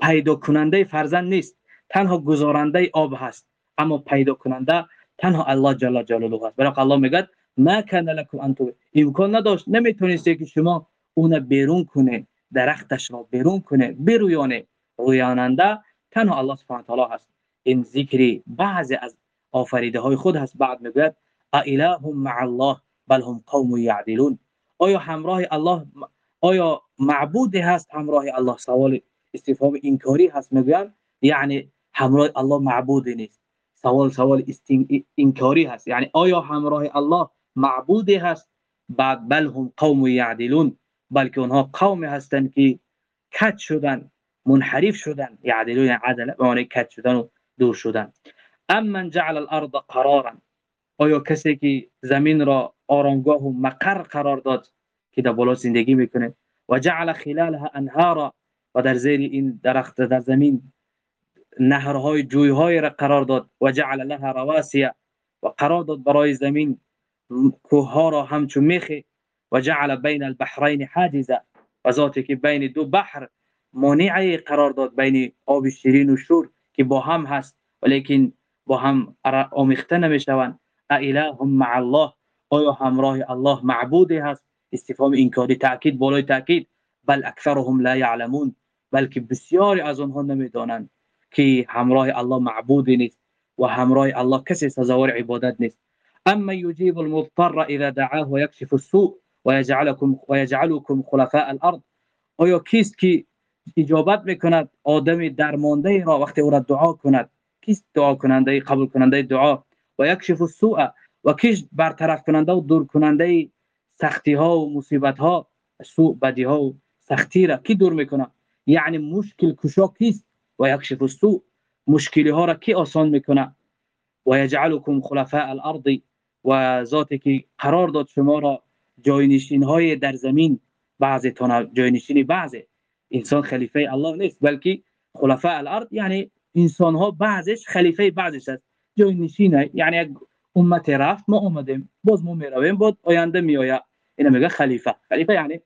پیدا کننده فرزند نیست. تنها گزارنده آب هست. اما پیدا کننده تنها الله جل جلاله هست برای الله میگه ما کان لكم انتو امکان نداشت. نمی‌تونسته که شما اون بیرون کنه درختش را بیرون کنه برویانه رویاننده تنها الله سبحانه تعالی هست. این ذکری بعضی از آفریده های خود هست. بعد میگه اله مع الله بل هم قوم یعدلون آیا همراه الله آیا معبود هست همراه الله؟ سوال استفهام انکاری هست میگن یعنی همراه الله معبود نیست. سوال سوال انکاری هست. یعنی آیا همراه الله معبود هست؟ بعد بل هم قوم یعدلون. بلکه اونها قوم هستند که کج شدن منحرف شدن. یعدلون عدل معنی کج شدن و دور شدن. امن جعل الارض قرارا. آیا کسی که زمین را آرامگاه و مقر قرار داد که در بالا زندگی می‌کنه؟ و جعل خلالها انهارا و در زیر این درخت در زمین نهرهای جویهای را قرار داد. و جعل لها رواسیه و قرار داد برای زمین کوه را همچون میخه و جعل بین البحرین حاجزه و ذاتی که بین دو بحر مانعی قرار داد بین آب شیرین و شور که با هم هست ولیکن با هم آمیخته نمی‌شوند. اله مع الله. آیا همراه الله معبودی هست؟ استفهام انکاری تأکید بالای تأکید. بل اکثرهم لا يعلمون بلکه بسیاری از آنها نمیدانند که همراه الله معبودی نیست و همراه الله کسی سزاوار عبادت نیست. اما يجيب المضطر اذا دعاه ويكشف السوء ويجعلكم ويجعلكم خلفاء الأرض. آیا کیست که اجابت میکند؟ آدم درمانده را وقتی أو را دعا کند. کیست دعا کننده قبول کننده دعا؟ و یکشف السوء و کیش برطرف کننده و دور کننده سختی ها و مصیبت ها سوء بدی ها و سختی را کی دور می‌کنه؟ یعنی مشکل کشا کیست؟ و یکشف السوء مشکلی ها را کی آسان می‌کنه؟ و یجعلکم خلفاء الارض و ذاتی که قرار داد شما را جاینشین های در زمین بعضی تان جاینشینی بعضی. انسان خلیفه الله نیست بلکه خلفاء الارض یعنی انسان ها بعضش خلیفه بعضش است. جاینشین یعنی یک امت رفت ما اومدیم. باز ما می‌رویم بعد آینده میآید. اینا میگه خلیفه. خلیفه یعنی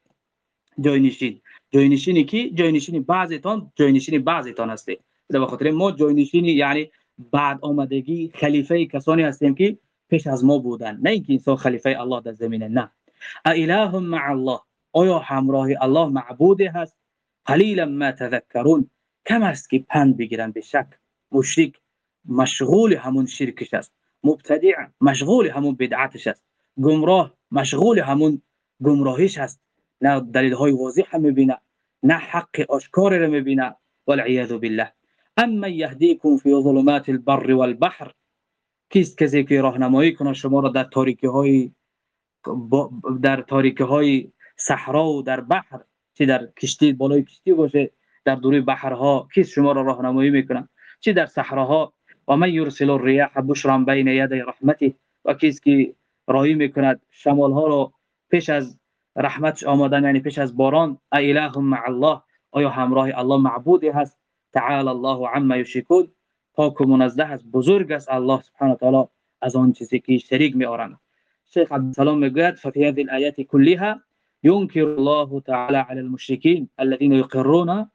جاینشین جاینشینی کی؟ جاینشینی بعضی تان جاینشینی بعضی تان است به خاطر ما جاینشینی یعنی بعد آمدگی خلیفه کسانی هستیم که پیش از ما بودن. نه اینکه انسان خلیفه الله در زمینه نه. اله مع الله. آیا همراه الله معبود هست؟ قلیلا ما تذکرون. کم است که پند بگیرن به شک. مشرک مشغول همون شرکش است مبتدع مشغول همون بدعتش است گمراه مشغول همون گمراهیش است نه دلیل های واضح می‌بینه نه حق آشکار رو می‌بینه والعیاذ بالله. اما یهدیکم فی ظلمات البر والبحر. کیست کسی که راهنمایی کنه؟ شما را در تاریکی های در تاریکی های صحرا و در بحر. چه در کشتی بالای کشتی باشه در دوری بحرها. کیست شما را راهنمایی می‌کنه؟ چه در صحراها؟ و من یرسل الرياح بشرا بین یدی رحمته و کیست که راهی میکند شمال ها را پیش از رحمتش آمدن یعنی پیش از باران اله مع الله آیا همراه الله معبودی هست؟ تعالی الله عما یشركون پاک و منزه است بزرگ است الله سبحانه تعالی از آن چیزی که شریک می آورند شیخ عبدالسلام میگوید ففي هذه الآيات كلها ينكر الله تعالى على المشركين الذين يقرون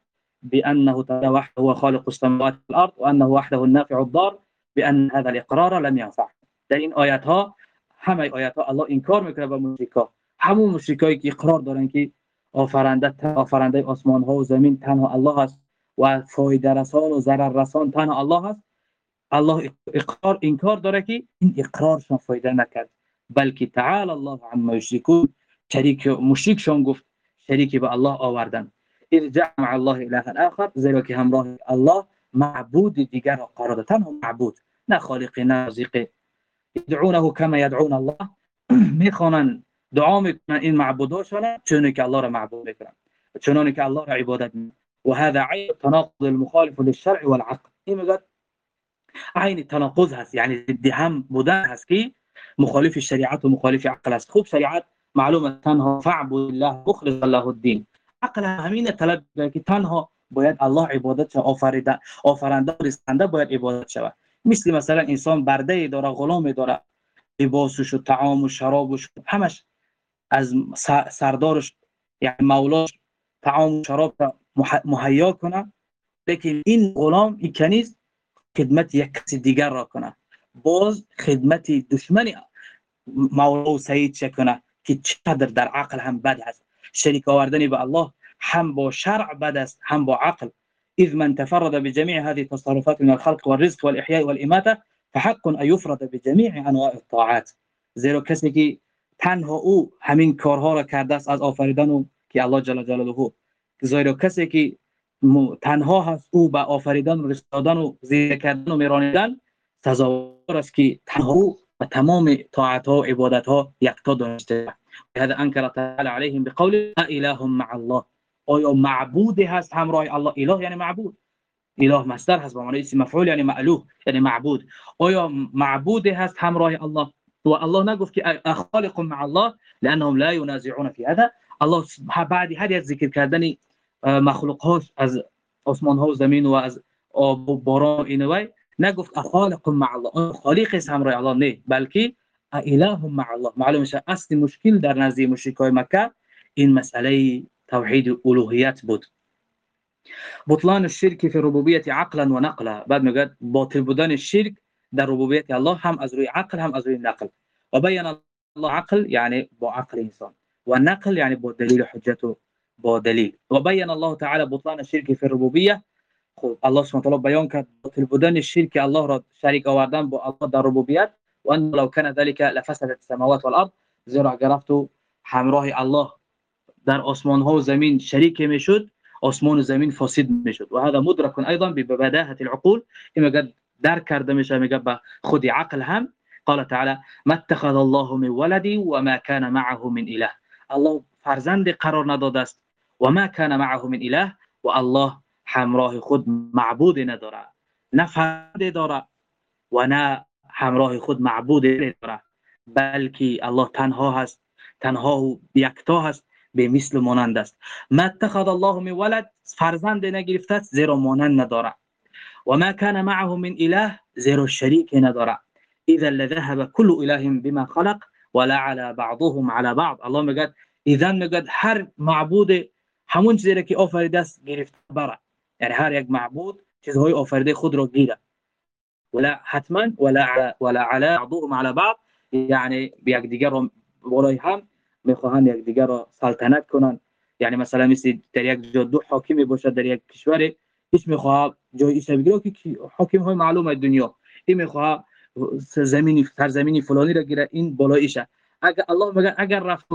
بأنه تعالى وحده هو خالق السماوات والأرض وأنه وحده النافع الضار بأن هذا الإقرار لم ينفع. در این آیات ها همه ها الله انکار می‌کنه به مشرکا. همون مشرکایی که اقرار دارن که آفرنده آفرنده آسمان ها و زمین تنها الله است و فایده رسان و ضرر رسان تنها الله است الله اقرار انکار داره که این اقرارشان فایده نکرد. بلکه تعالی الله عما یشركون شریک مشرکشان گفت شریکی به الله آوردن. ارجع مع الله اله آخر زیرا که همراه الله معبود دیگر را قرار تنها معبود نه خالق نه رازق. يدعونه كما يدعون الله. [clears throat] می‌خوانن دعا می‌کنن این معبوداشون چون که الله را معبود می‌کنن. چون که الله را عبادت وهذا عين التناقض المخالف للشرع والعقل. این میگه عین تناقض هست یعنی ضد هم بودن هست که مخالف شریعت و مخالف عقل است. خوب شریعت معلومه تنها فعبد الله مخلص الله الدين عقل همین طلب که تنها باید الله عبادت آفریده آفرنده رسنده باید عبادت شود. مثل مثلا انسان برده داره غلام داره لباسش و طعام و شرابش همش از سردارش یعنی مولاش طعام و شراب مهیا کنه. لیکن این غلام این کنیز خدمت یک کسی دیگر را کنه. باز خدمت دشمن مولا و سید چه که چقدر در عقل هم بد است شریک آوردن به الله هم با شرع بد است هم با عقل. إذ من تفرد بجميع هذه التصرفات من الخلق والرزق والإحياء والإماتة فحق أن يفرد بجميع أنواع الطاعات. زیرا کسی که تنها أو همین کارها را کرده است از آفریدن و که الله جل جلاله. زیرا کسی که تنها هست أو به آفریدن و رساندن و زیر کردن و میرانیدن سزاوار است که تنها أو و تمام طاعت ها و عبادت ها یکتا داشته هذا انکر تعالی علیهم بقول اله مع الله. آیا معبود هست همراه الله. اله یعنی معبود. اله مصدر هست به معنی اسم مفعول یعنی معلوه یعنی معبود. آیا معبود هست همراه الله. و الله نگفت که خالق مع الله لانهم لا ينازعون في هذا. الله بعد هر یک ذکر کردن مخلوق هاش از آسمان ها و زمین و از آب و باران اینوی نگفت خالق مع الله. خالق است همراه الله. نه بلکه إله مع الله. معلوم أصل مشکل در نزد مشرکای مکه این مسئله توحید الوهیت بود. بطلان الشرك في ربوبیت عقلا و نقلا. بعد میگه باطل بودن شرک در ربوبیت الله هم از روی عقل هم از روی نقل. و بیان الله عقل یعنی با عقل انسان. و نقل یعنی با دلیل حجت و با دلیل. و بیان الله تعالی بطلان الشرك في الربوبیه خب الله سبحانه وتعالى بیان کرد باطل بودن شرک الله را شریک آوردن با الله در ربوبیت. و ان لو كان ذلك لفسدت السماوات والارض زیرا گرفت همراه الله. در آسمان ها و زمین شریک می‌شد آسمان و زمین فاسد می‌شد و هذا مدرک ايضا ببداهه العقول. اما قد درک کرده میشه میگه به خود عقل هم. قال تعالی ما اتخذ الله من ولدی و ما کان معه من اله الله فرزند قرار نداده است. و ما کان معه من اله و الله همراه خود معبود نداره. نه فرد داره و نه همراه خود معبود نداره بلکه الله تنها هست تنها و یکتا هست به مثل مانند است. ما اتخذ الله من ولد فرزند نگرفته زیرا مانند نداره و ما کان معه من اله زیرا شریک نداره اذا لذهب كل اله بما خلق ولا على بعضهم على بعض. الله میگه اذا میگه هر معبود همون چیزی که آفریده است گرفته بره یعنی هر یک معبود چیزهای آفریده خود را گیره ولا حتما ولا على ولا على بعضهم على بعض. یعنی یک دیگر را بالای هم می‌خواهند یک دیگر را سلطنت کنند یعنی مثلا مثل در یک جا دو حاکمی باشد در یک کشور هیچ می‌خواه جای ایش بگیره که حاکم های معلوم دنیا. این می‌خواه زمینی سرزمینی فلانی را گیره این بالایشه اگر الله میگه اگر رفت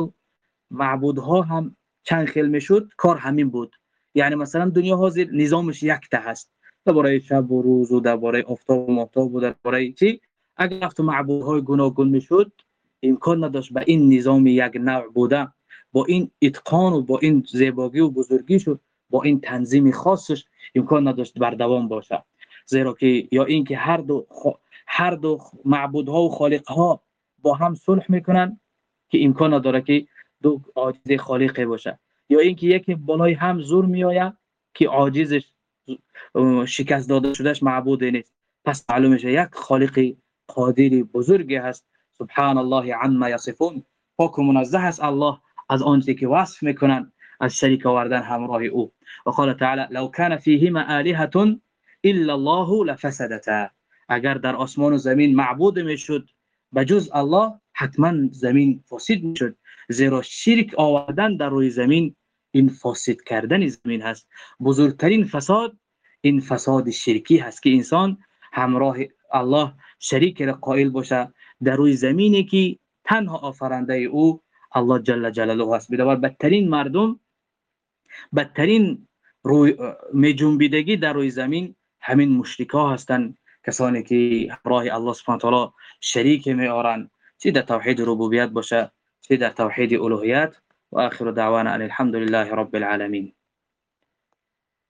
معبودها هم چند خیل می‌شد کار همین بود. یعنی مثلا دنیا حاضر نظامش تا هست. درباره شب و روز و درباره آفتاب و ماهتاب و درباره چی؟ اگر رفت معبودهای گوناگون می‌شد امکان نداشت به این نظام یک نوع بوده با این اتقان و با این زیباگی و بزرگیش و با این تنظیم خاصش امکان نداشت بر دوام باشه. زیرا که یا اینکه هر دو هر دو معبودها و خالقها با هم صلح می‌کنن که امکان نداره که دو عاجز خالقی باشه. یا اینکه یکی بالای هم زور میآید که عاجزش شکست داده شدهش معبود نیست. پس معلوم میشه یک خالق قادری بزرگی هست. سبحان الله عما یصفون. پاک و منزه است الله از آنچه که وصف می‌کنن از شریک آوردن همراه او. و قال تعالی لو كان فيهما الهه الا الله لفسدتا. اگر در آسمان و زمین معبود می‌شد بجز الله حتما زمین فاسد می‌شد. زیرا شرک آوردن در روی زمین این فاسد کردن زمین هست. بزرگترین فساد این فساد شرکی هست که انسان همراه الله شریک قائل باشه در روی زمینی که تنها آفرنده او الله جل جلاله هست بدور بدترین مردم بدترین روی میجنبیدگی در روی زمین همین مشرکا هستند کسانی که همراه الله سبحانه تعالی شریک می آرند چه در توحید ربوبیت باشه چه در توحید الوهیت. و آخر دعوانا الحمد لله رب العالمین.